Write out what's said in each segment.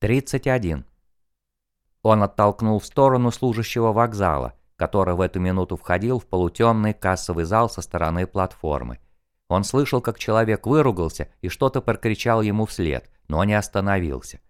31. Он оттолкнул в сторону служащего вокзала, который в эту минуту входил в полутемный кассовый зал со стороны платформы. Он слышал, как человек выругался и что-то прокричал ему вслед, но не остановился.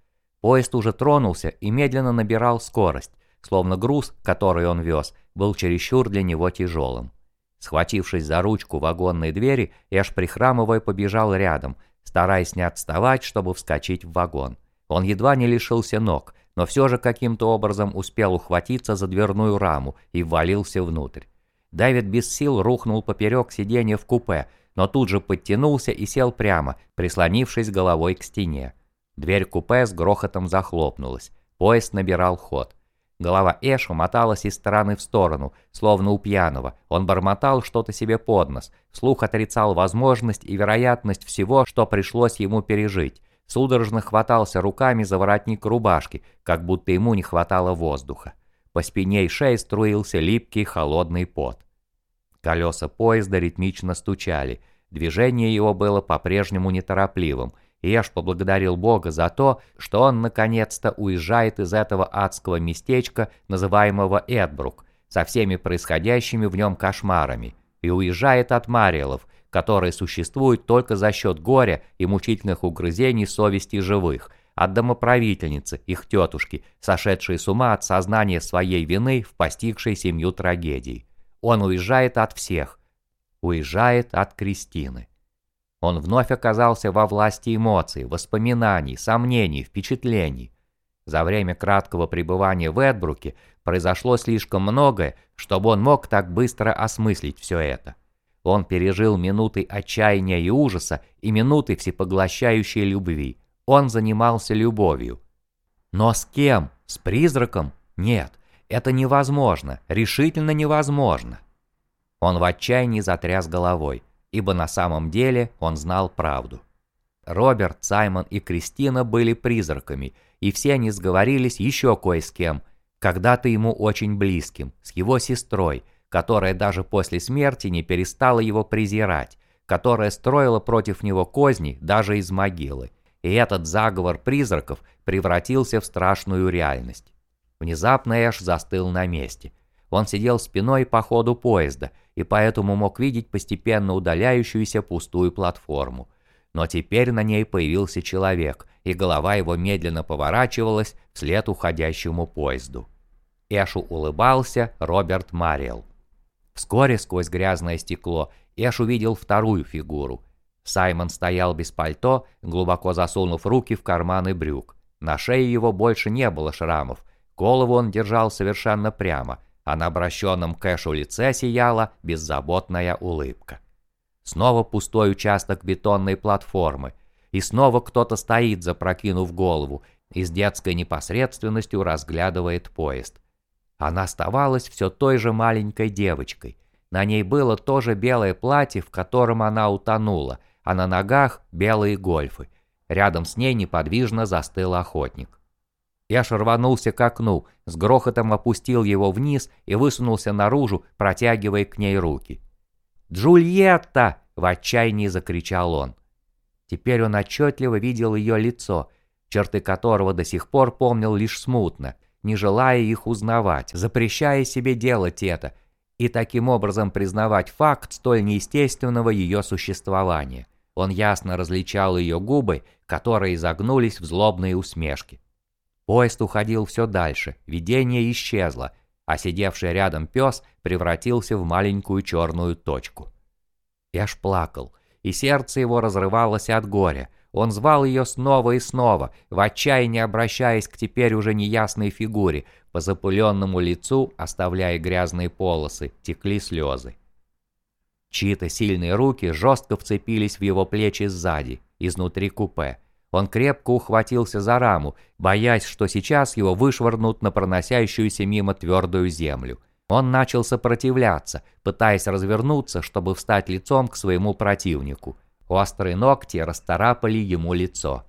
Поезд уже тронулся и медленно набирал скорость, словно груз, который он вез, был чересчур для него тяжелым. Схватившись за ручку вагонной двери, Эш прихрамывая побежал рядом, стараясь не отставать, чтобы вскочить в вагон. Он едва не лишился ног, но все же каким-то образом успел ухватиться за дверную раму и ввалился внутрь. Дэвид без сил рухнул поперек сиденья в купе, но тут же подтянулся и сел прямо, прислонившись головой к стене. Дверь купе с грохотом захлопнулась. Поезд набирал ход. Голова Эша моталась из стороны в сторону, словно у пьяного. Он бормотал что-то себе под нос, вслух отрицал возможность и вероятность всего, что пришлось ему пережить. Судорожно хватался руками за воротник рубашки, как будто ему не хватало воздуха. По спине и шее струился липкий холодный пот. Колеса поезда ритмично стучали. Движение его было по-прежнему неторопливым, и Эш поблагодарил Бога за то, что он наконец-то уезжает из этого адского местечка, называемого Эдбрук, со всеми происходящими в нем кошмарами, и уезжает от Мариэлов, которые существуют только за счет горя и мучительных угрызений совести живых, от домоправительницы, их тетушки, сошедшей с ума от сознания своей вины в постигшей семью трагедии. Он уезжает от всех, уезжает от Кристины. Он вновь оказался во власти эмоций, воспоминаний, сомнений, впечатлений. За время краткого пребывания в Эдбруке произошло слишком многое, чтобы он мог так быстро осмыслить все это. Он пережил минуты отчаяния и ужаса и минуты всепоглощающей любви. Он занимался любовью. Но с кем? С призраком? Нет, это невозможно, решительно невозможно. Он в отчаянии затряс головой, ибо на самом деле он знал правду. Роберт, Саймон и Кристина были призраками, и все они сговорились еще кое с кем, когда-то ему очень близким, с его сестрой – которая даже после смерти не перестала его презирать, которая строила против него козни даже из могилы. И этот заговор призраков превратился в страшную реальность. Внезапно Эш застыл на месте. Он сидел спиной по ходу поезда и поэтому мог видеть постепенно удаляющуюся пустую платформу. Но теперь на ней появился человек, и голова его медленно поворачивалась вслед уходящему поезду. Эшу улыбался Роберт Мариэл. Вскоре сквозь грязное стекло Эш увидел вторую фигуру. Саймон стоял без пальто, глубоко засунув руки в карманы брюк. На шее его больше не было шрамов. Голову он держал совершенно прямо, а на обращенном к Эшу лице сияла беззаботная улыбка. Снова пустой участок бетонной платформы. И снова кто-то стоит, запрокинув голову, и с детской непосредственностью разглядывает поезд. Она оставалась все той же маленькой девочкой. На ней было то же белое платье, в котором она утонула, а на ногах белые гольфы. Рядом с ней неподвижно застыл охотник. Яш рванулся к окну, с грохотом опустил его вниз и высунулся наружу, протягивая к ней руки. «Джульетта!» – в отчаянии закричал он. Теперь он отчетливо видел ее лицо, черты которого до сих пор помнил лишь смутно – не желая их узнавать, запрещая себе делать это, и таким образом признавать факт столь неестественного ее существования. Он ясно различал ее губы, которые загнулись в злобные усмешки. Поезд уходил все дальше, видение исчезло, а сидевший рядом пес превратился в маленькую черную точку. Эш плакал, и сердце его разрывалось от горя, он звал ее снова и снова, в отчаянии обращаясь к теперь уже неясной фигуре. По запыленному лицу, оставляя грязные полосы, текли слезы. Чьи-то сильные руки жестко вцепились в его плечи сзади, изнутри купе. Он крепко ухватился за раму, боясь, что сейчас его вышвырнут на проносящуюся мимо твердую землю. Он начал сопротивляться, пытаясь развернуться, чтобы встать лицом к своему противнику. Острые ногти расторапали ему лицо.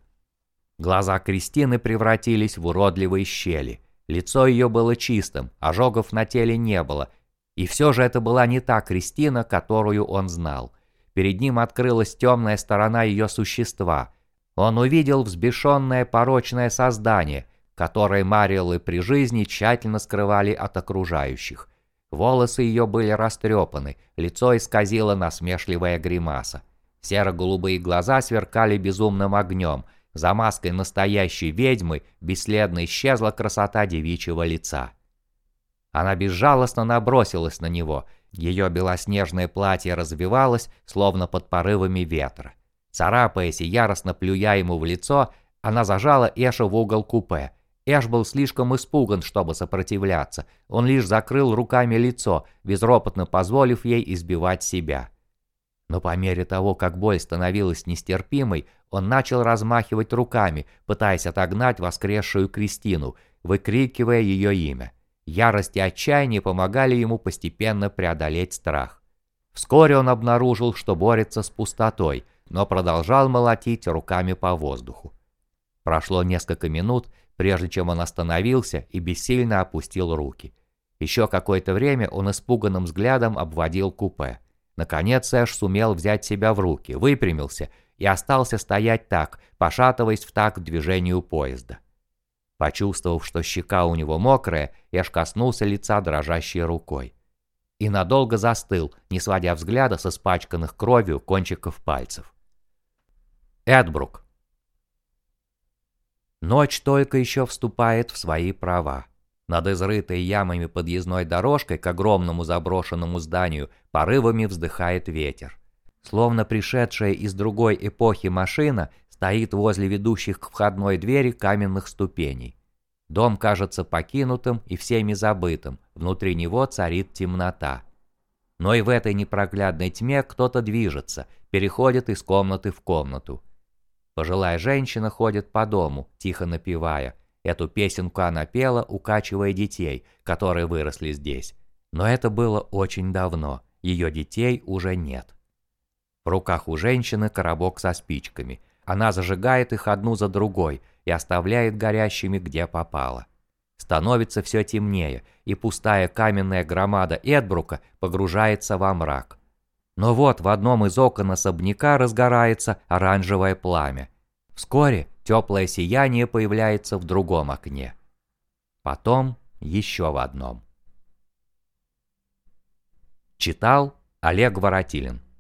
Глаза Кристины превратились в уродливые щели. Лицо ее было чистым, ожогов на теле не было. И все же это была не та Кристина, которую он знал. Перед ним открылась темная сторона ее существа. Он увидел взбешенное порочное создание, которое Мариэлы при жизни тщательно скрывали от окружающих. Волосы ее были растрепаны, лицо исказило насмешливая гримаса. Серо-голубые глаза сверкали безумным огнем. За маской настоящей ведьмы бесследно исчезла красота девичьего лица. Она безжалостно набросилась на него. Ее белоснежное платье развивалось, словно под порывами ветра. Царапаясь и яростно плюя ему в лицо, она зажала Эша в угол купе. Эш был слишком испуган, чтобы сопротивляться. Он лишь закрыл руками лицо, безропотно позволив ей избивать себя. Но по мере того, как боль становилась нестерпимой, он начал размахивать руками, пытаясь отогнать воскресшую Кристину, выкрикивая ее имя. Ярость и отчаяние помогали ему постепенно преодолеть страх. Вскоре он обнаружил, что борется с пустотой, но продолжал молотить руками по воздуху. Прошло несколько минут, прежде чем он остановился и бессильно опустил руки. Еще какое-то время он испуганным взглядом обводил купе. Наконец Эш сумел взять себя в руки, выпрямился и остался стоять так, пошатываясь в такт движению поезда. Почувствовав, что щека у него мокрая, Эш коснулся лица дрожащей рукой. И надолго застыл, не сводя взгляда с испачканных кровью кончиков пальцев. Эдбрук. Ночь только еще вступает в свои права. Над изрытой ямами подъездной дорожкой к огромному заброшенному зданию порывами вздыхает ветер. Словно пришедшая из другой эпохи машина стоит возле ведущих к входной двери каменных ступеней. Дом кажется покинутым и всеми забытым, внутри него царит темнота. Но и в этой непроглядной тьме кто-то движется, переходит из комнаты в комнату. Пожилая женщина ходит по дому, тихо напевая. Эту песенку она пела, укачивая детей, которые выросли здесь. Но это было очень давно, ее детей уже нет. В руках у женщины коробок со спичками – она зажигает их одну за другой и оставляет горящими где попало. Становится все темнее, и пустая каменная громада Эдбрука погружается во мрак. Но вот в одном из окон особняка разгорается оранжевое пламя. Вскоре теплое сияние появляется в другом окне. Потом еще в одном. Читал Олег Воротилин